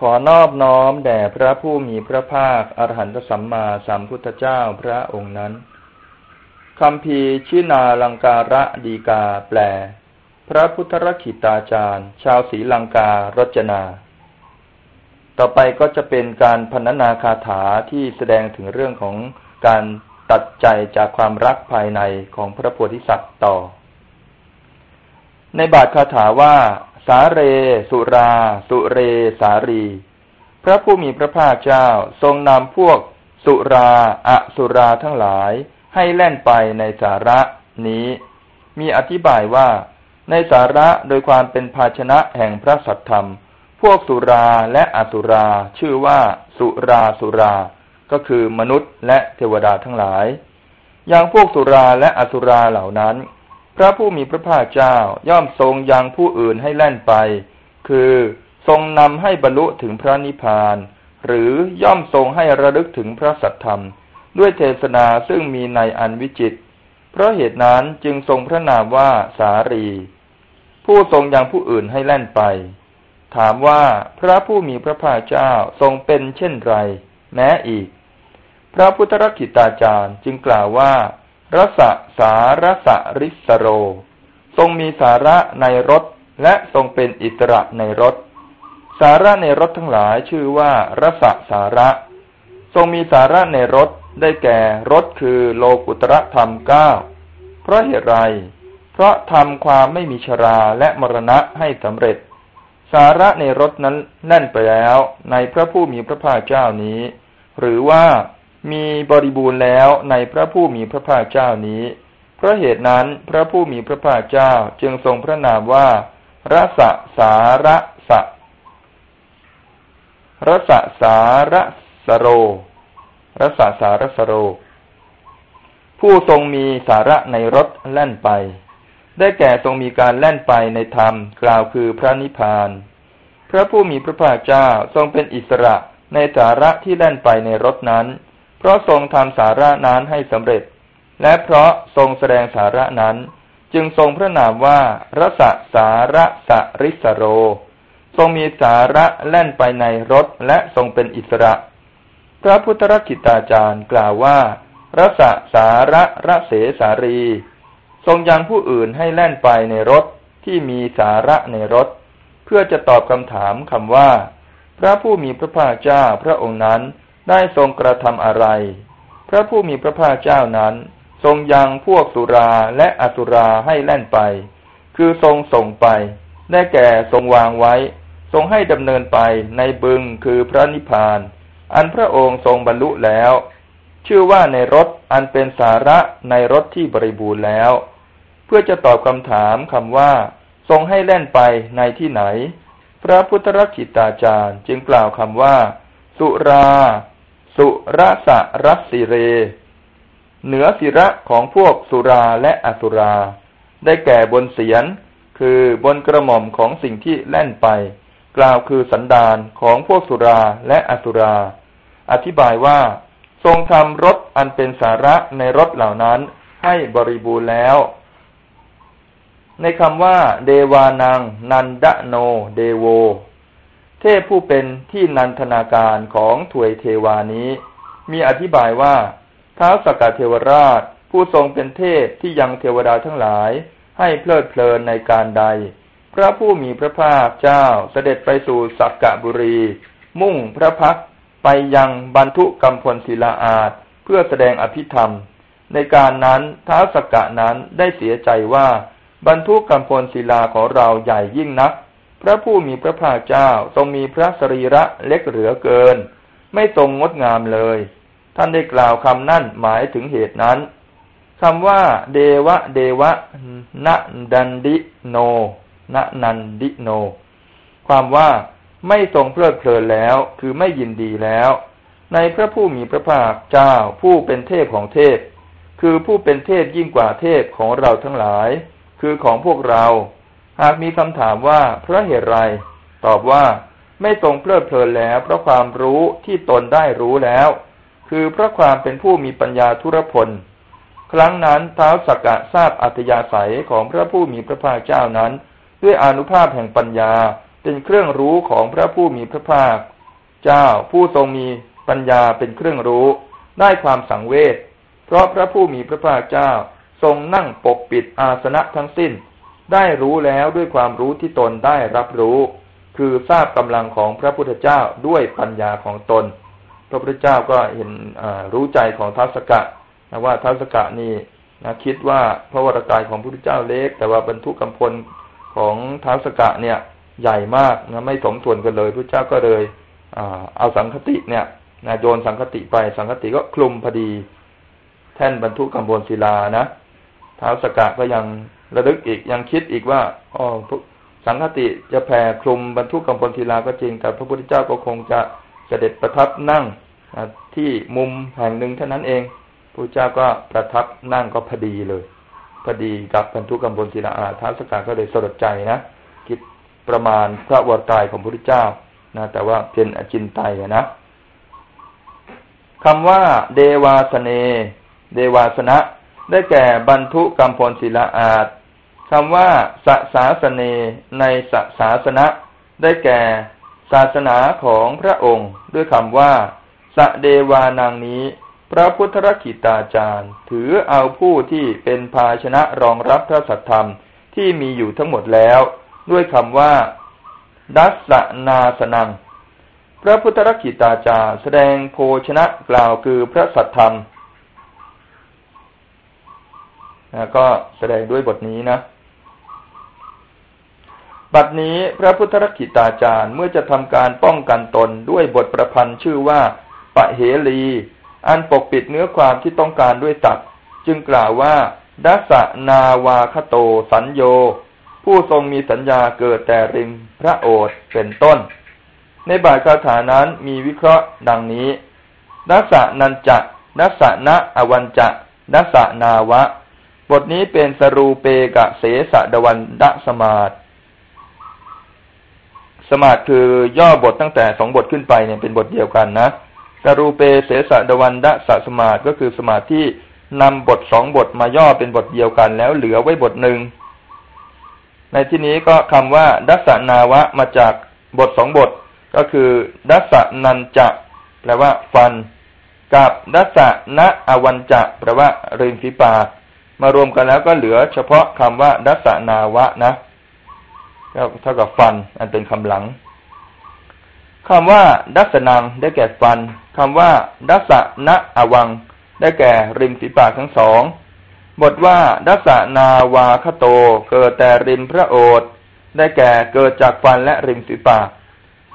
ขอนอบน้อมแด่พระผู้มีพระภาคอรหันตสัมมาสัมพุทธเจ้าพระองค์นั้นคำพีชินาลังการะดีกาแปล พระพุทธรคิตาจารย์ ชาวศรีลังการจนา ต่อไปก็จะเป็นการพรรณนาคาถาที่แสดงถึงเรื่องของการตัดใจจากความรักภายในของพระโพธิสัตว์ต่อ ในบาทคาถาว่า สาเร สุรา สุเร สารี พระผู้มีพระภาคเจ้าทรงนำพวก สุราอสุราทั้งหลาย ให้แล่นไปในสาระนี้ มีอธิบายว่า ในสาระโดยความเป็นภาชนะแห่งพระสัทธรรม พวกสุราและอสุราชื่อว่าสุราสุรา ก็คือมนุษย์และเทวดาทั้งหลาย อย่างพวกสุราและอสุราเหล่านั้น พระผู้มีพระภาคเจ้าย่อมทรงยังผู้อื่นให้แล่นไป คือทรงนำให้บรรลุถึงพระนิพพาน หรือย่อมทรงให้ระลึกถึงพระสัทธรรม ด้วยเทศนาซึ่งมีในอันวิจิต เพราะเหตุนั้นจึงทรงพระนามว่าสารี ผู้ทรงยังผู้อื่นให้แล่นไป ถามว่าพระผู้มีพระภาคเจ้าทรงเป็นเช่นไร แม้อีก พระพุทธรักิตาจารย์จึงกล่าวว่า รสสารสริสโร ทรงมีสาระในรสและทรงเป็นอิสระในรสสาระในรสทั้งหลายชื่อว่ารสสาระ ทรงมีสาระในรสได้แก่รสคือโลกุตระธรรมเก้าเพราะเหตุไร เพราะทำความไม่มีชราและมรณะให้สำเร็จ สาระในรสนั้นแน่นไปแล้วในพระผู้มีพระภาคเจ้านี้ หรือว่า มีบริบูรณ์แล้วในพระผู้มีพระภาคเจ้านี้ เพราะเหตุนั้นพระผู้มีพระภาคเจ้าจึงทรงพระนามว่ารัสสาระสะรัสสาระสโรรัสสารสโร ผู้ทรงมีสาระในรถแล่นไป ได้แก่ทรงมีการแล่นไปในธรรมกล่าวคือพระนิพพาน พระผู้มีพระภาคเจ้าทรงเป็นอิสระในสาระที่แล่นไปในรถนั้น ราะทรงทำสาระนั้นให้สำเร็จ และเพราะทรงแสดงสาระนั้น จึงทรงพระนามว่ารสสาระสริสโร ทรงมีสาระแล่นไปในรถและทรงเป็นอิสระ พระพุทธรักิตาจารย์กล่าวว่ารสสาระระเสสารี ทรงยังผู้อื่นให้แล่นไปในรถที่มีสาระในรถ เพื่อจะตอบคำถามคำว่า พระผู้มีพระภาคเจ้าพระองค์นั้น ได้ทรงกระทำอะไร พระผู้มีพระภาคเจ้านั้น ทรงยังพวกสุราและอสุราให้แล่นไป คือทรงส่งไป ได้แก่ทรงวางไว้ ทรงให้ดำเนินไปในบึงคือพระนิพพาน อันพระองค์ทรงบรรลุแล้ว ชื่อว่าในรถอันเป็นสาระในรถที่บริบูรณ์แล้ว เพื่อจะตอบคำถามคำว่า ทรงให้แล่นไปในที่ไหน พระพุทธรักิตาจารย์จึงกล่าวคำว่า สุรา สุรสะรัสสิเร เหนือศิระของพวกสุราและอสุรา ได้แก่บนเสียน คือบนกระหม่อมของสิ่งที่แล่นไป กล่าวคือสันดานของพวกสุราและอสุรา อธิบายว่า ทรงทำรถอันเป็นสาระในรถเหล่านั้นให้บริบูรณ์แล้ว ในคำว่า เดวานัง นันดโน เดโว เทพผู้เป็นที่นันทนาการของถวยเทวานี้ มีอธิบายว่าท้าวสกกัดเทวราชผู้ทรงเป็นเทพที่ยังเทวดาทั้งหลาย ให้เพลิดเพลินในการใด พระผู้มีพระภาคเจ้าเสด็จไปสู่สักกะบุรี มุ่งพระพักไปยังบรรทุกรรมพลศิลาอาจเพื่อแสดงอภิธรรม ในการนั้นท้าวสกกะนั้นได้เสียใจว่าบรรทุกกรรมพลศิลาของเราใหญ่ยิ่งนัก ระผู้มีพระภาคเจ้าทรงมีพระสรีระเล็กเหลือเกิน ไม่ทรงงดงามเลย ท่านได้กล่าวคำนั่นหมายถึงเหตุนั้นคำว่า เดวะ เดวะนะดันดิโนนะนันดิโน ความว่าไม่ทรงเพลิดเพลินแล้ว คือไม่ยินดีแล้ว ในพระผู้มีพระภาคเจ้าผู้เป็นเทพของเทพ คือผู้เป็นเทพยิ่งกว่าเทพของเราทั้งหลาย คือของพวกเรา หากมีคำถามว่าเพราะเหตุไร ตอบว่าไม่ทรงเพลิดเพลินแล้ว เพราะความรู้ที่ตนได้รู้แล้ว คือเพราะความเป็นผู้มีปัญญาทุรพล ครั้งนั้นเท้าสักกะทราบอัตยาศัยของพระผู้มีพระภาคเจ้านั้น ด้วยอนุภาพแห่งปัญญาเป็นเครื่องรู้ของพระผู้มีพระภาค เจ้าผู้ทรงมีปัญญาเป็นเครื่องรู้ ได้ความสังเวชเพราะพระผู้มีพระภาคเจ้าทรงนั่งปกปิดอาสนะทั้งสิ้น ได้รู้แล้วด้วยความรู้ที่ตนได้รับรู้ คือทราบกำลังของพระพุทธเจ้าด้วยปัญญาของตน พระพุทธเจ้าก็เห็นรู้ใจของทัศกะนะว่าทัศกะนี่นะคิดว่าพระวรากายของพระพุทธเจ้าเล็ก แต่ว่าบรรทุกกำพลของทัศกะเนี่ยใหญ่มากนะไม่สมส่วนกันเลยพระเจ้าก็เลยเอาสังคติเนี่ยนะโยนสังคติไปสังคติก็คลุมพอดี แท่นบรรทุกกำพลศิลานะท้าวสกะก็ยัง ระลึกอีกยังคิดอีกว่าอ๋อสังคติจะแผ่คลุมบรรทุกกำพลศิลาก็จริง แต่พระพุทธเจ้าก็คงจะเสด็จประทับนั่งที่มุมแห่งหนึ่งเท่านั้นเองพระเจ้าก็ประทับนั่งก็พอดีเลยพอดีกับบรรทุกกำพลศิลาอาท้าสกะก็เลยสลดใจนะคิดประมาณพระวรกายของพระพุทธเจ้านะแต่ว่าเป็นอจินไตยนะคำว่าเดวาสเน เดวาสนะ ได้แก่บรรทุกรรมพลศิลาอาจ คำว่าสสาสเนในสสาสนะ ได้แก่ ศาสนาของพระองค์ ด้วยคำว่า สเดวานางนี้ พระพุทธรกิตาจารย์ ถือเอาผู้ที่เป็นภาชนะรองรับพระสัทธรรมที่มีอยู่ทั้งหมดแล้ว ด้วยคำว่า ดัสสนาสนัง พระพุทธรักิตาจารย์แสดงโภชนะกล่าวคือพระสัทธรรมก็แสดงด้วยบทนี้นะ บัดนี้พระพุทธรักิตาจารย์เมื่อจะทำการป้องกันตนด้วยบทประพันธ์ชื่อว่า ปะเหลี อันปกปิดเนื้อความที่ต้องการด้วยตัดจึงกล่าวว่าดัสนาวาคโตสัญโย ผู้ทรงมีสัญญาเกิดแต่ริมพระโอษฐ์เป็นต้น ในบาทคาถานั้นมีวิเคราะห์ดังนี้นัสนันจะนัสนะอวันจะนัสนาวะ บทนี้เป็นสรูเปกะเสสะดวันดะสมาต สมาตคือย่อบทตั้งแต่สองบทขึ้นไปเนี่ยเป็นบทเดียวกันนะสรูเปเสสะดวันดสสมาตก็คือสมาที่นำบทสองบทมาย่อเป็นบทเดียวกัน แล้วเหลือไว้บทหนึ่งในที่นี้ก็คำว่าดัสนาวะมาจากบทสองบท ก็คือดัสนันจะแปลว่า ฟัน กับดัสณอวันจะแปลว่าริมฝีปากมารวมกันแล้วก็เหลือเฉพาะคำว่าดัสนาวะนะ ก็เท่ากับฟัน อันเป็นคำหลังคำว่า ดัสนังได้แก่ฟันคำว่า ดัสณอวัง ได้แก่ริมฝีปากทั้งสองบทว่า ดัสนาวาคโต เกิดแต่ริมพระโอษฐ์ได้แก่เกิดจากฟันและริมฝีปาก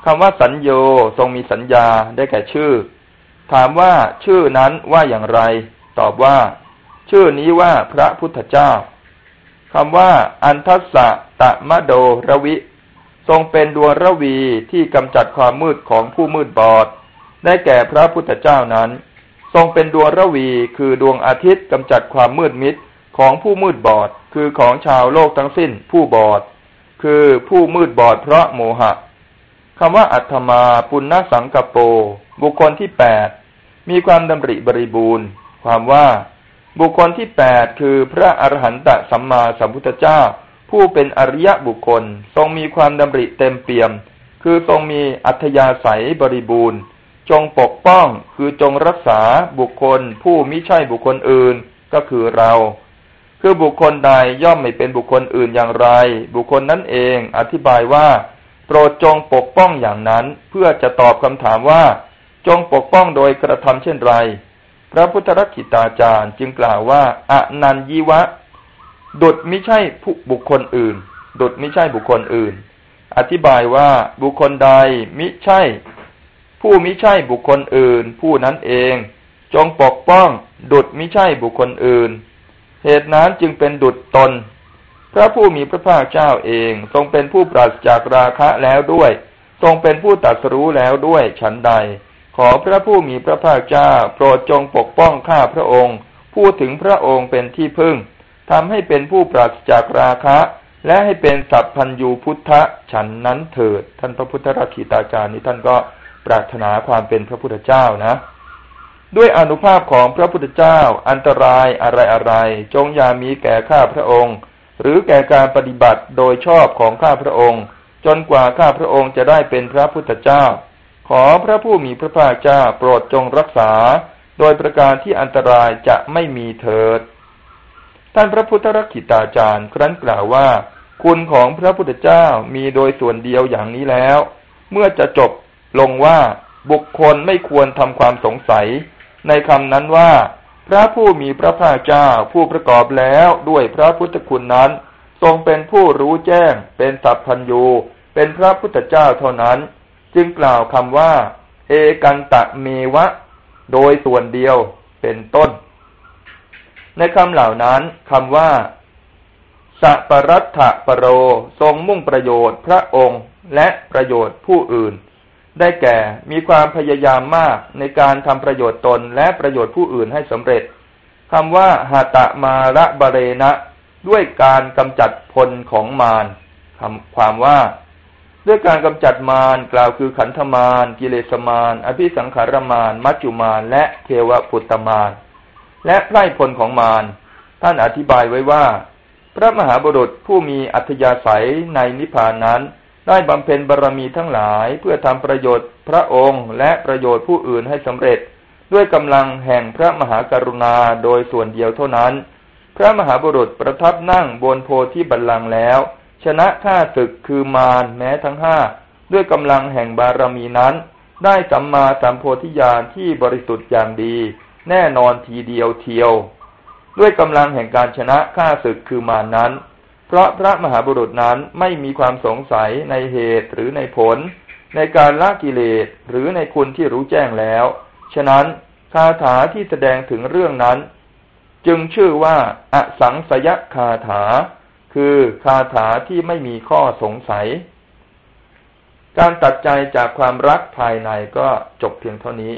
คำว่าสัญโยทรงมีสัญญาได้แก่ชื่อ ถามว่าชื่อนั้นว่าอย่างไร ตอบว่า ชื่อนี้ว่าพระพุทธเจ้า คำว่า อันทัสสะตะมะโดระวิ ทรงเป็นดวงระวีที่กำจัดความมืดของผู้มืดบอด ได้แก่พระพุทธเจ้านั้น ทรงเป็นดวงระวีคือดวงอาทิตย์กำจัดความมืดมิดของผู้มืดบอด คือของชาวโลกทั้งสิ้นผู้บอด คือผู้มืดบอดเพราะโมหะคำว่าอัตมาปุณณสังกโป บุคคลที่แปดมีความดำริบริบูรณ์ ความว่า บุคคลที่แปดคือพระอรหันตสัมมาสัมพุทธเจ้า ผู้เป็นอริยบุคคล ทรงมีความดำริเต็มเปี่ยม คือทรงมีอัธยาศัยบริบูรณ์ จงปกป้องคือจงรักษาบุคคล ผู้มิใช่บุคคลอื่นก็คือเรา คือบุคคลใดย่อมไม่เป็นบุคคลอื่นอย่างไร บุคคลนั้นเองอธิบายว่า โปรดจงปกป้องอย่างนั้นเพื่อจะตอบคำถามว่า จงปกป้องโดยกระทำเช่นไร พระพุทธรักิตาจารย์จึงกล่าวว่าอนันยิวะดุดไม่ใช่ผู้บุคคลอื่น ดุดไม่ใช่บุคคลอื่น อธิบายว่าบุคคลใดมิใช่ ผู้มิใช่บุคคลอื่น ผู้นั้นเอง จงปกป้อง ดุดไม่ใช่บุคคลอื่น เหตุนั้นจึงเป็นดุดตน พระผู้มีพระภาคเจ้าเองทรงเป็นผู้ปราศจากราคะแล้วด้วย ทรงเป็นผู้ตัดสู้แล้วด้วยฉันใด ขอพระผู้มีพระภาคเจ้าโปรดจงปกป้องข้าพระองค์ พูดถึงพระองค์เป็นที่พึ่งทำให้เป็นผู้ปราศจากราคะ และให้เป็นสัพพัญญูพุทธะฉันนั้นเถิด ท่านพระพุทธราคีตาจารย์นี้ท่านก็ปรารถนาความเป็นพระพุทธเจ้านะ ด้วยอนุภาพของพระพุทธเจ้า อันตรายอะไรอะไรจงอย่ามีแก่ข้าพระองค์ หรือแก่การปฏิบัติโดยชอบของข้าพระองค์ จนกว่าข้าพระองค์จะได้เป็นพระพุทธเจ้า ขอพระผู้มีพระภาคเจ้าโปรดจงรักษา โดยประการที่อันตรายจะไม่มีเถิด ท่านพระพุทธรักขิตาจารย์ครั้นกล่าวว่า คุณของพระพุทธเจ้ามีโดยส่วนเดียวอย่างนี้แล้ว เมื่อจะจบลงว่าบุคคลไม่ควรทำความสงสัย ในคำนั้นว่า พระผู้มีพระภาคเจ้าผู้ประกอบแล้วด้วยพระพุทธคุณนั้น ทรงเป็นผู้รู้แจ้ง เป็นสัพพัญญูเป็นพระพุทธเจ้าเท่านั้น จึงกล่าวคำว่า เอกันตะเมวะ โดยส่วนเดียวเป็นต้น ในคำเหล่านั้นคำว่าสัปรัตถะปรโรทรงมุ่งประโยชน์พระองค์และประโยชน์ผู้อื่น ได้แก่มีความพยายามมากในการทำประโยชน์ตนและประโยชน์ผู้อื่นให้สำเร็จคำว่าหาตะมาระบเรนะด้วยการกำจัดพลของมารคำความว่า ด้วยการกำจัดมารกล่าวคือขันธมารกิเลสมารอภิสังขารมารมัจจุมารและเทวปุตตมารและไพร่พลของมารท่านอธิบายไว้ว่า พระมหาบุรุษผู้มีอัธยาศัยในนิพพานนั้น ได้บำเพ็ญบารรมีทั้งหลายเพื่อทำประโยชน์พระองค์และประโยชน์ผู้อื่นให้สำเร็จ ด้วยกำลังแห่งพระมหากรุณาโดยส่วนเดียวเท่านั้น พระมหาบุรุษประทับนั่งบนโพธิบัลลังก์แล้ว ชนะข้าศึกคือมารแม้ทั้งห้าด้วยกำลังแห่งบารมีนั้น ได้สัมมาสัมโพธิญาณที่บริสุทธิ์อย่างดี แน่นอนทีเดียวเทียว ด้วยกำลังแห่งการชนะข้าศึกคือมารนั้น เพราะพระมหาบุรุษนั้นไม่มีความสงสัยในเหตุหรือในผล ในการละกิเลสหรือในคุณที่รู้แจ้งแล้ว ฉะนั้นคาถาที่แสดงถึงเรื่องนั้น จึงชื่อว่าอสังสยคาถา คือคาถาที่ไม่มีข้อสงสัย การตัดใจจากความรักภายในก็จบเพียงเท่านี้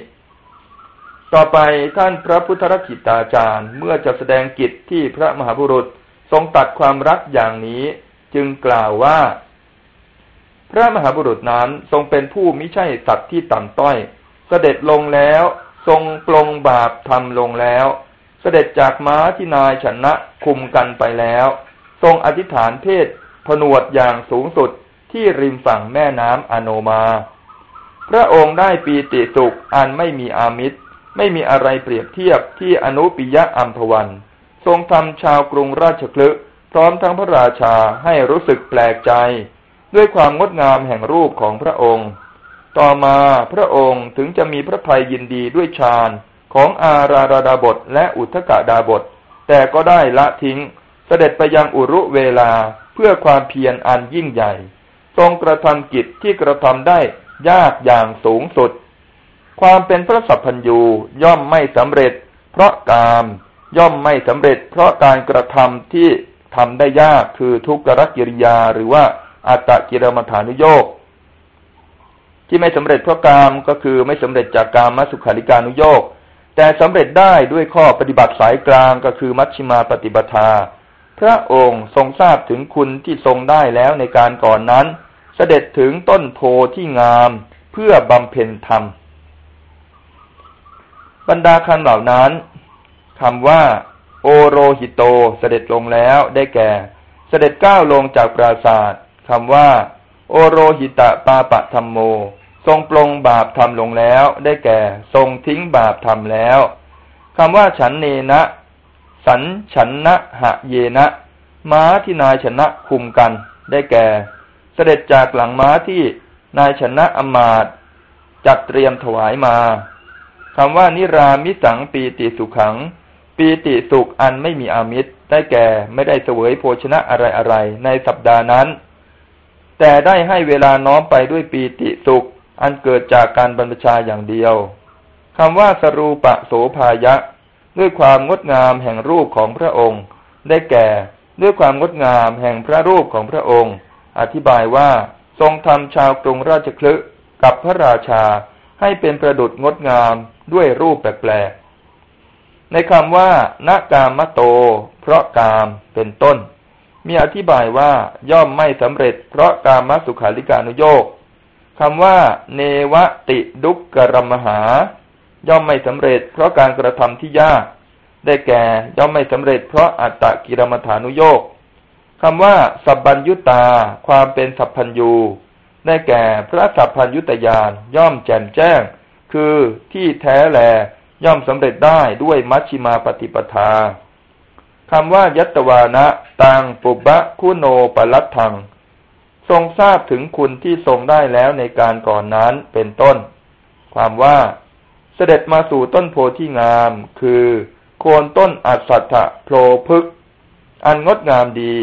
ต่อไปท่านพระพุทธรักิตาจารย์เมื่อจะแสดงกิจที่พระมหาบุรุษทรงตัดความรักอย่างนี้จึงกล่าวว่า พระมหาบุรุษนั้นทรงเป็นผู้มิใช่สัตว์ที่ต่ำต้อย เสด็จลงแล้วทรงปลงบาปทำลงแล้ว เสด็จจากม้าที่นายชนะคุมกันไปแล้ว ทรงอธิษฐานเพศผนวดอย่างสูงสุดที่ริมฝั่งแม่น้ำอโนมา พระองค์ได้ปีติสุขอันไม่มีอามิตร ไม่มีอะไรเปรียบเทียบที่อนุปิยะอัมพวัน ทรงทำชาวกรุงราชคลึพร้อมทั้งพระราชาให้รู้สึกแปลกใจ ด้วยความงดงามแห่งรูปของพระองค์ ต่อมาพระองค์ถึงจะมีพระทัยยินดีด้วยฌานของอาราราดาบทและอุทกดาบท แต่ก็ได้ละทิ้ง เสด็จไปยังอุรุเวลาเพื่อความเพียรอันยิ่งใหญ่ ทรงกระทำกิจที่กระทำได้ยากอย่างสูงสุด ความเป็นพระสัพพัญญูย่อมไม่สำเร็จ เพราะกามย่อมไม่สำเร็จ เพราะการกระทำที่ทำได้ยากคือทุกขกิริยาหรือว่าอัตตกิรมฐานุโยกที่ไม่สำเร็จเพราะกามก็คือไม่สำเร็จจากกามมัสุขาริการนุโยกแต่สำเร็จได้ด้วยข้อปฏิบัติสายกลางก็คือมัชฌิมาปฏิปทา ระองค์ทรงทราบถึงคุณที่ทรงได้แล้วในการก่อนนั้น เสด็จถึงต้นโพที่งามเพื่อบำเพ็ญธรรม บรรดาคันเหล่านั้นคำว่า โอโรหิโตเสด็จลงแล้วได้แก่ เสด็จก้าวลงจากปราศาสตร์คำว่า โอโรหิตะปาปะธรรมโม ทรงปลงบาปทำลงแล้ว ได้แก่ ทรงทิ้งบาปทำแล้วคำว่าฉันเนนะ สันฉันนะหะเยนะม้าที่นายชนะคุมกัน ได้แก่ เสด็จจากหลังม้าที่นายชนะอมาตจัดเตรียมถวายมาคำว่านิรามิสังปีติสุขัง ปีติสุขอันไม่มีอามิตร ได้แก่ไม่ได้เสวยโภชนะอะไรอะไรในสัปดาห์นั้น แต่ได้ให้เวลาน้อมไปด้วยปีติสุข อันเกิดจากการบรรพชาอย่างเดียวคำว่าสรูปะโสภายะ ด้วยความงดงามแห่งรูปของพระองค์ ได้แก่ ด้วยความงดงามแห่งพระรูปของพระองค์ อธิบายว่าทรงทำชาวกรุงราชคลึกับพระราชาให้เป็นประดุดงดงามด้วยรูปแปลกในคำว่านกามโต เพราะกามเป็นต้น มีอธิบายว่าย่อมไม่สำเร็จ เพราะกามสุขาริการุโยกคำว่า เนวติดุกกรมหา ย่อมไม่สำเร็จ เพราะการกระทำที่ยาก ได้แก่ย่อมไม่สำเร็จ เพราะอัตตะกิรมฐานุโยกคำว่าสัพพัญยุตา ความเป็นสัพพัญยูได้แก่พระสัพพัญยุตยานย่อมแจ่มแจ้ง คือที่แท้แลย่อมสำเร็จได้ด้วยมัชชิมาปฏิปทาคำว่ายัตวานะตังปุบะคุโนปลัตทัง ทรงทราบถึงคุณที่ทรงได้แล้วในการก่อนนั้นเป็นต้น ความว่า เสด็จมาสู่ต้นโพที่งาม คือโคนต้นอัศถะโพลพึก อันงดงามดี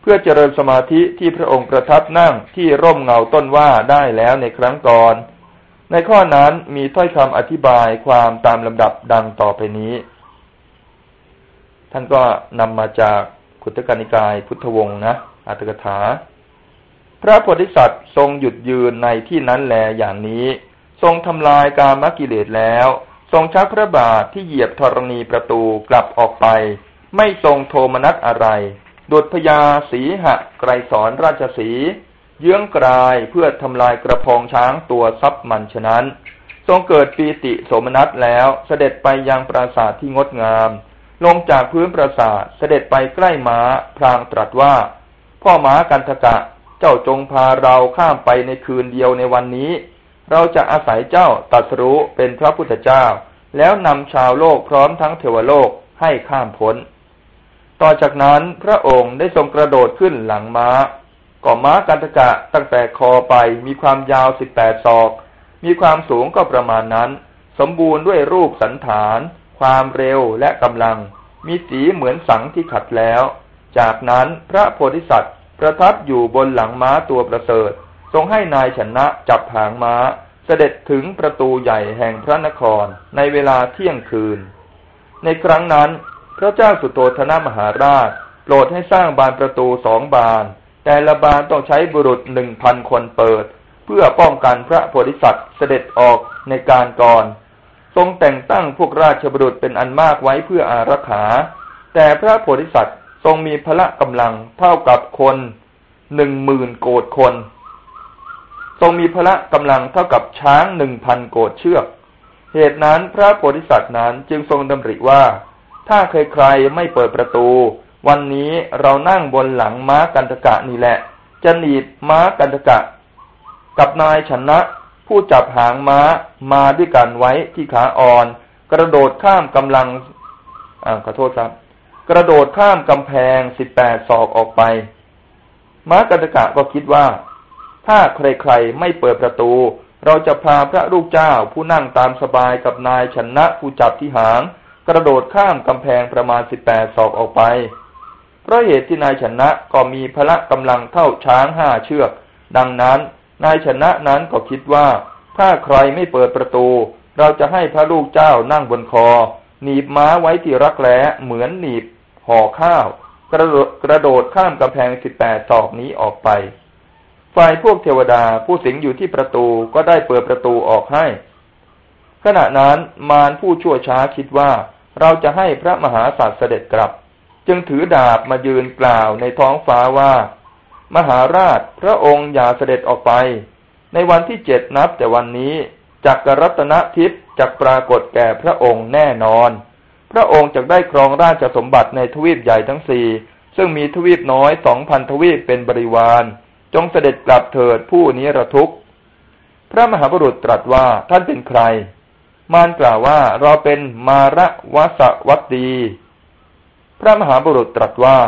เพื่อเจริญสมาธิที่พระองค์ประทับนั่งที่ร่มเงาต้นว่าได้แล้วในครั้งก่อน ในข้อนั้นมีถ้อยคำอธิบายความตามลำดับดังต่อไปนี้ ท่านก็นำมาจากขุตกานิกายพุทธวงศ์นะอัตถกถา พระโพธิสัตว์ทรงหยุดยืนในที่นั้นแลอย่างนี้ ทรงทำลายกามกิเลสแล้ว ทรงชักพระบาทที่เหยียบธรณีประตูกลับออกไป ไม่ทรงโทมนัสอะไรดุดพญาสีหะไกรสอนราชสี เยื้องกลายเพื่อทำลายกระพองช้างตัวซับมันฉะนั้น ทรงเกิดปีติโสมนัสแล้วเสด็จไปยังปราสาทที่งดงาม ลงจากพื้นปราสาทเสด็จไปใกล้ม้าพลางตรัสว่า พ่อม้ากันทกะ เจ้าจงพาเราข้ามไปในคืนเดียวในวันนี้ เราจะอาศัยเจ้าตัสรู้เป็นพระพุทธเจ้า แล้วนำชาวโลกพร้อมทั้งเทวโลกให้ข้ามพ้น ต่อจากนั้นพระองค์ได้ทรงกระโดดขึ้นหลังม้าก่อม้ากันทกะตั้งแต่คอไปมีความยาวสิบแปดศอก มีความสูงก็ประมาณนั้น สมบูรณ์ด้วยรูปสันฐาน ความเร็วและกำลัง มีสีเหมือนสังที่ขัดแล้ว จากนั้นพระโพธิสัตว์ประทับอยู่บนหลังม้าตัวประเสริฐ ทรงให้นายชนะจับหางม้า เสด็จถึงประตูใหญ่แห่งพระนครในเวลาเที่ยงคืน ในครั้งนั้น พระเจ้าสุโธธนมหาราช โปรดให้สร้างบานประตูสองบาน แต่ละบานต้องใช้บุรุษหนึ่งพันคนเปิด เพื่อป้องกันพระโพธิสัตว์เสด็จออกในการก่อนทรงแต่งตั้งพวกราชบุรุษเป็นอันมากไว้เพื่ออารักขา แต่พระโพธิสัตว์ทรงมีพละกำลังเท่ากับคนหนึ่งหมื่นโกดคน ทรงมีพละกำลังเท่ากับช้างหนึ่งพันโกดเชือก เหตุนั้นพระโพธิสัตว์นั้นจึงทรงดำริว่า ถ้าใครๆไม่เปิดประตู วันนี้เรานั่งบนหลังม้ากันตกะนี่แหละ จะหนีบม้ากันตกะ กับนายชนะ ผู้จับหางม้ามาด้วยกันไว้ที่ขาอ่อน กระโดดข้ามกำลังอ่าขอโทษครับ กระโดดข้ามกำแพงสิบแปดศอกออกไปม้ากันตกะก็คิดว่า ถ้าใครๆไม่เปิดประตู เราจะพาพระลูกเจ้าผู้นั่งตามสบายกับนายชนะผู้จับที่หาง กระโดดข้ามกำแพงประมาณสิบแปดศอกออกไป เพราะเหตุที่นายชนะก็มีพละกำลังเท่าช้างห้าเชือก ดังนั้น นายชนะนั้นก็คิดว่า ถ้าใครไม่เปิดประตู เราจะให้พระลูกเจ้านั่งบนคอ หนีบม้าไว้ที่รักแร้เหมือนหนีบห่อข้าว กระโดดกระโดดข้ามกำแพงสิบแปดศอกนี้ออกไป ฝ่ายพวกเทวดาผู้สิงอยู่ที่ประตูก็ได้เปิดประตูออกให้ ขณะนั้นมารผู้ชั่วช้าคิดว่าเราจะให้พระมหาสัตว์เสด็จกลับ จึงถือดาบมายืนกล่าวในท้องฟ้าว่า มหาราชพระองค์อย่าเสด็จออกไป ในวันที่เจ็ดนับแต่วันนี้จักรรัตนทิพย์จักปรากฏแก่พระองค์แน่นอน พระองค์จะได้ครองราชสมบัติในทวีปใหญ่ทั้งสี่ซึ่งมีทวีปน้อยสองพันทวีปเป็นบริวาร จงเสด็จกลับเถิดผู้นี้ระทุกข์ พระมหาบุรุษตรัสว่าท่านเป็นใคร มารกล่าวว่าเราเป็นมาระวสวัตดี พระมหาบุรุษตรัสว่า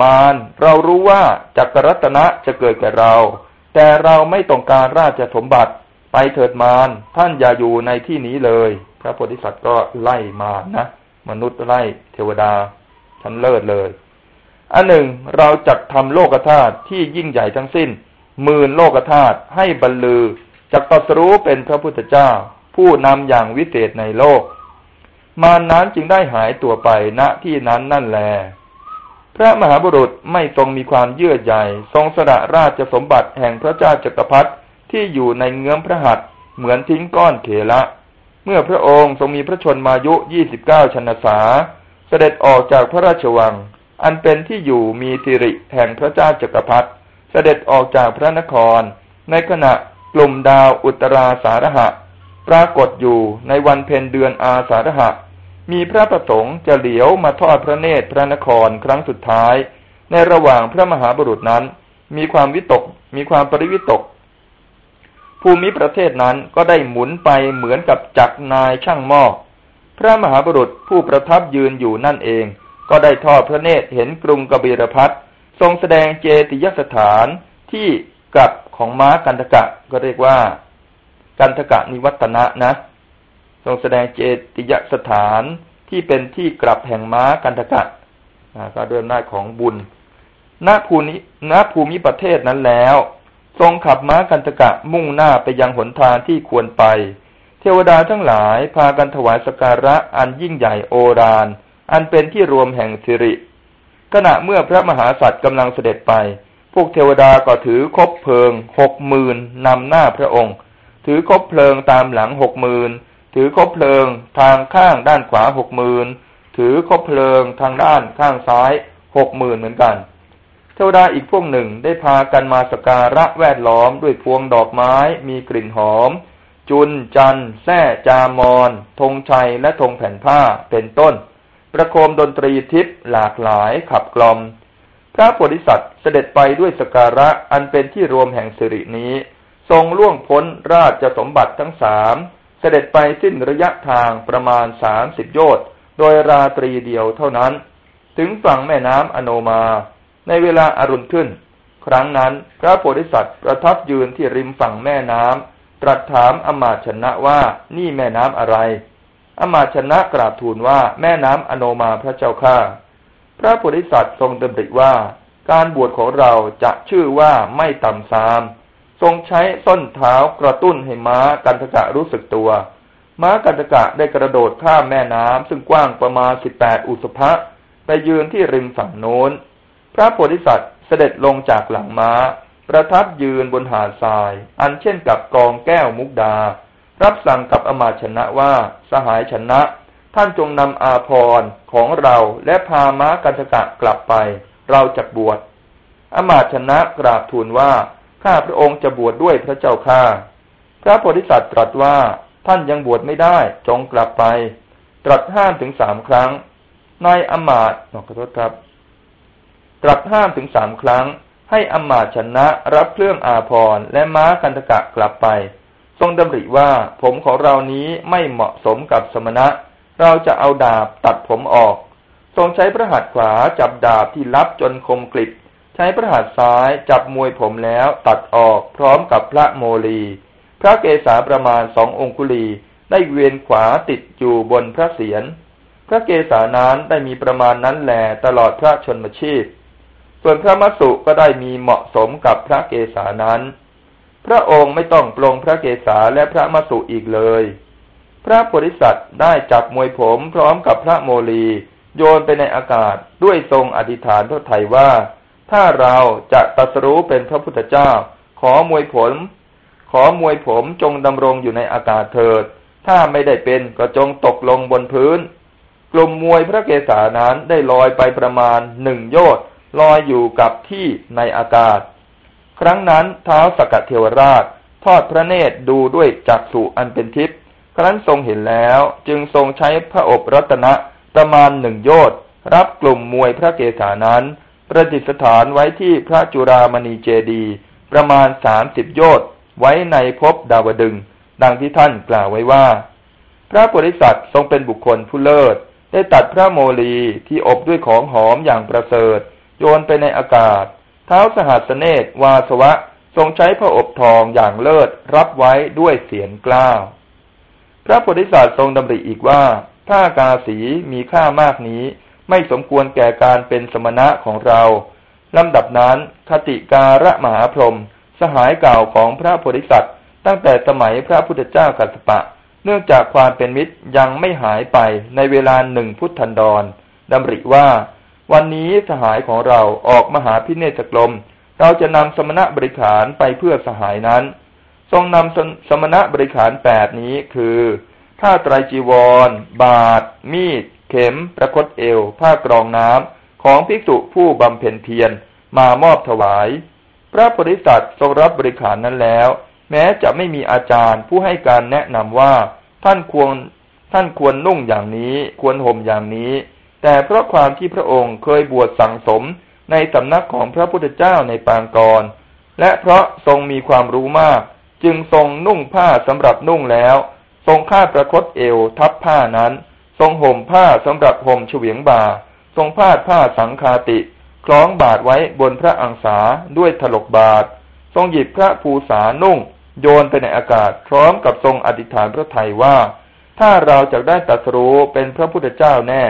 มารเรารู้ว่าจักรรัตนะจะเกิดแก่เรา แต่เราไม่ต้องการราชสมบัติไปเถิดมารท่านอย่าอยู่ในที่นี้เลย พระโพธิสัตว์ก็ไล่มานะ มนุษย์ไล่เทวดาท่านเลิศเลย อันหนึ่งเราจัดทำโลกธาตุที่ยิ่งใหญ่ทั้งสิ้นหมื่นโลกธาตุให้บรรลือจักตรัสรู้เป็นพระพุทธเจ้า ผู้นำอย่างวิเศษในโลก มานั้นจึงได้หายตัวไปณที่นั้นนั่นแล พระมหาบุรุษไม่ทรงมีความเยื่อใยทรงสละราชสมบัติแห่งพระเจ้าจักรพรรดิที่อยู่ในเงื้อมพระหัตถ์เหมือนทิ้งก้อนเขละเมื่อพระองค์ทรงมีพระชนมายุยี่สิบเก้าชนสาเสด็จออกจากพระราชวัง อันเป็นที่อยู่มีสิริแห่งพระเจ้าจักรพรรดิเสด็จออกจากพระนคร ในขณะกลุ่มดาวอุตราสารหะ ปรากฏอยู่ในวันเพ็ญเดือนอาสาฬหะ มีพระประสงค์จะเหลียวมาทอดพระเนตรพระนครครั้งสุดท้ายในในระหว่างพระมหาบุรุษนั้น มีความวิตก มีความปริวิตก ภูมิประเทศนั้นก็ได้หมุนไปเหมือนกับจักรนายช่างหม้อพระมหาบุรุษผู้ประทับยืนอยู่นั่นเอง ก็ได้ทอดพระเนตรเห็นกรุงกบิรพัททรงแสดงเจติยสถานที่กับของม้ากันทกะก็เรียกว่า กันทกะนิวัตนะนะ ทรงแสดงเจติยสถานที่เป็นที่กลับแห่งม้ากันทกะก็ด้วยอำนาจของบุญณภูมิณภูมิประเทศนั้นแล้ว ทรงขับม้ากันตกะมุ่งหน้าไปยังหนทางที่ควรไป เทวดาทั้งหลายพากันถวายสการะอันยิ่งใหญ่โอราน อันเป็นที่รวมแห่งสิริ ขณะเมื่อพระมหาสัตว์กำลังเสด็จไป พวกเทวดาก็ถือคบเพลิงหกหมื่นนำหน้าพระองค์ ถือคบเพลิงตามหลังหกหมื่นถือคบเพลิงทางข้างด้านขวาหกหมื่นถือคบเพลิงทางด้านข้างซ้ายหกหมื่นเหมือนกัน เทวดาอีกพวกหนึ่งได้พากันมาสการะแวดล้อมด้วยพวงดอกไม้มีกลิ่นหอม จุนจันแส้จามอนธงชัยและธงแผ่นผ้าเป็นต้น ประโคมดนตรีทิพย์หลากหลายขับกลอม พระโพธิสัตว์เสด็จไปด้วยสการะอันเป็นที่รวมแห่งสิรินี้ ทรงล่วงพ้นราชสมบัติทั้งสามเสด็จไปสิ้นระยะทางประมาณสามสิบโยชน์โดยราตรีเดียวเท่านั้น ถึงฝั่งแม่น้ำอโนมา ในเวลาอารุณขึ้น ครั้งนั้นพระโพธิสัตว์ประทับยืนที่ริมฝั่งแม่น้ำตรัสถามอมาชนะว่านี่แม่น้ำอะไร อมาชนะกราบทูลว่าแม่น้ำอโนมาพระเจ้าข้าพระโพธิสัตว์ทรงดำริว่า การบวชของเราจะชื่อว่าไม่ต่ำซาม ทรงใช้ส้นเท้ากระตุ้นให้ม้ากันทกะรู้สึกตัว ม้ากันตกะได้กระโดดข้ามแม่น้ำซึ่งกว้างประมาณสิบแปดอุสภะไปยืนที่ริมฝั่งโน้น พระโพธิสัตว์เสด็จลงจากหลังม้า ประทับยืนบนหาดทราย อันเช่นกับกองแก้วมุกดา รับสั่งกับอมาชนะว่าสหายชนะ ท่านจงนำอาพรของเราและพาม้ากันตกะกลับไป เราจะบวชอมาชนะกราบทูลว่าข้าพระองค์จะบวชดด้วยพระเจ้าข้าพระโพธิสัตว์ตรัสว่าท่านยังบวชไม่ได้จงกลับไป ตรัสห้ามถึงสามครั้งนายอมาตขอโทษครับ ตรัสห้ามถึงสามครั้ง ให้อมาตชนะรับเครื่องอาภรณ์และม้ากันตกะกลับไป ทรงดำริว่าผมของเรานี้ไม่เหมาะสมกับสมณะ เราจะเอาดาบตัดผมออก ทรงใช้พระหัตถ์ขวาจับดาบที่ลับจนคมกริบใช้พระหัตถ์ซ้ายจับมวยผมแล้วตัดออกพร้อมกับพระโมลี พระเกศาประมาณสององคุลีได้เวียนขวาติดอยู่บนพระเศียรพระเกศานั้นได้มีประมาณนั้นแหลตลอดพระชนมชีพ ส่วนพระมัสสุก็ได้มีเหมาะสมกับพระเกศานั้น พระองค์ไม่ต้องปลงพระเกศาและพระมสุอีกเลย พระโพธิสัตว์ได้จับมวยผมพร้อมกับพระโมลีโยนไปในอากาศด้วยทรงอธิษฐานทดไทยว่า ถ้าเราจะตัสรู้เป็นพระพุทธเจ้า ขอมวยผม ขอมวยผมจงดำรงอยู่ในอากาศเถิด ถ้าไม่ได้เป็นก็จงตกลงบนพื้น กลุ่มมวยพระเกศานั้นได้ลอยไปประมาณหนึ่งโยชน์ลอยอยู่กับที่ในอากาศ ครั้งนั้นท้าวสกเทวราช ทอดพระเนตรดูด้วยจักษุอันเป็นทิพย์ครั้นทรงเห็นแล้วจึงทรงใช้พระอบรัตนะประมาณหนึ่งโยชน์รับกลุ่มมวยพระเกศานั้น ประดิษฐานไว้ที่พระจุรามณีเจดีประมาณสามสิบโยชน์ไว้ในภพดาวดึง ดังที่ท่านกล่าวไว้ว่า พระโพธิสัตว์ทรงเป็นบุคคลผู้เลิศ ได้ตัดพระโมลีที่อบด้วยของหอมอย่างประเสริฐ โยนไปในอากาศ ท้าสหัสเนตวาสวะ ทรงใช้พระอบทองอย่างเลิศรับไว้ด้วยเสียงกล้าว พระโพธิสัตว์ทรงดำริอีกว่าถ้ากาสีมีค่ามากนี้ ไม่สมควรแก่การเป็นสมณะของเราลำดับนั้นคติการะมหาพรหมสหายเก่าของพระโพธิสัตว์ตั้งแต่สมัยพระพุทธเจ้ากัสปะ เนื่องจากความเป็นมิตรยังไม่หายไปในเวลาหนึ่งพุทธันดรดำริว่า วันนี้สหายของเราออกมหาพิเนศกลมเราจะนำสมณะบริขารไปเพื่อสหายนั้น ทรงนำสสมณะบริขารแปดนี้คือผ้าไตรจีวร บาท มีด เข็ม ประคตเอว ผ้ากรองน้ำของภิกษุผู้บำเพ็ญเพียรมามอบถวาย พระโพธิสัตว์ทรงรับบริขารนั้นแล้ว แม้จะไม่มีอาจารย์ผู้ให้การแนะนำว่าท่านควรท่านควรนุ่งอย่างนี้ ควรห่มอย่างนี้ แต่เพราะความที่พระองค์เคยบวชสั่งสมในสำนักของพระพุทธเจ้าในปางกร และเพราะทรงมีความรู้มาก จึงทรงนุ่งผ้าสำหรับนุ่งแล้ว ทรงคาดประคตเอวทับผ้านั้น ทรงห่มผ้าสำหรับห่มเฉวียงบ่า ทรงพาดผ้าสังคาติ คล้องบาทไว้บนพระอังสาด้วยถลกบาททรงหยิบพระภูษานุ่ง โยนไปในอากาศพร้อมกับทรงอธิษฐานพระไทยว่า ถ้าเราจะได้ตัดสู้เป็นพระพุทธเจ้าแน่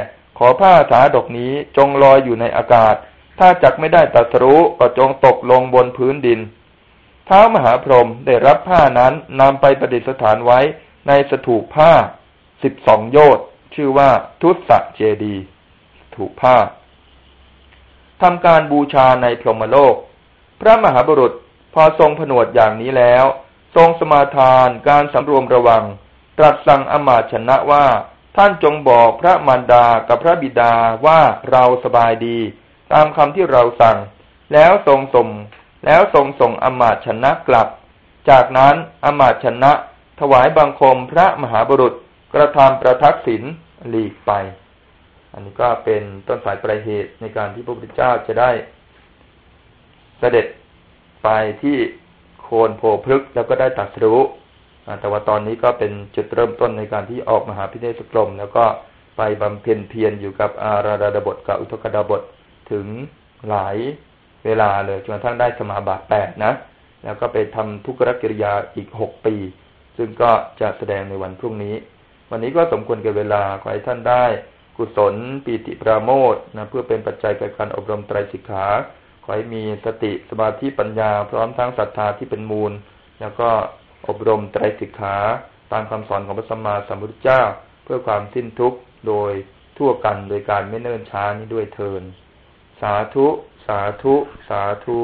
อผ้าสาดกนี้จงลอยอยู่ในอากาศ ถ้าจักไม่ได้ตัสรู้ก็จงตกลงบนพื้นดิน เท้ามหาพรหมได้รับผ้านั้นนำไปประดิษฐานไว้ในสถูปผ้าสิบสองโยชน์ชื่อว่าทุตสะเจดีถูกผ้าทำการบูชาในพรหมโลก พระมหาบุรุษพอทรงผนวดอย่างนี้แล้ว ทรงสมาทานการสำรวมระวัง ตรัสสั่งอมาชนะว่า ท่านจงบอกพระมารดากับพระบิดาว่าเราสบายดี ตามคำที่เราสั่ง แล้วทรงส่งแล้วทรงส่งอมาตชนะกลับ จากนั้นอมาตชนะ ถวายบังคมพระมหาบุรุษกระทำประทักษิณหลีกไป อันนี้ก็เป็นต้นสายปลายเหตุในการที่พระพุทธเจ้าจะได้ เสด็จไปที่โคนโพพฤกแล้วก็ได้ตัดรู้ แต่ว่าตอนนี้ก็เป็นจุดเริ่มต้นในการที่ออกมหาพิเนศกรม แล้วก็ไปบำเพ็ญเพียรอยู่กับอาราดาบทกับอุทกดาบทถึงหลายเวลาเลยจนกระทั่งได้สมาบัติแปดนะ แล้วก็ไปทำทุกขกิริยาอีกหกปี ซึ่งก็จะแสดงในวันพรุ่งนี้ วันนี้ก็สมควรกับเวลาขอให้ท่านได้กุศลปีติปราโมทนะเพื่อเป็นปัจจัยแก่การอบรมไตรสิกขาขอให้มีสติสมาธิปัญญา พร้อมทั้งศรัทธาที่เป็นมูล แล้วก็ อบรมไตรสิกขาตามคำสอนของพระสัมมาสัมพุทธเจ้า เพื่อความสิ้นทุกข์โดยทั่วกันโดยการไม่เนิ่นช้านี้ด้วยเทิน สาธุ สาธุ สาธุ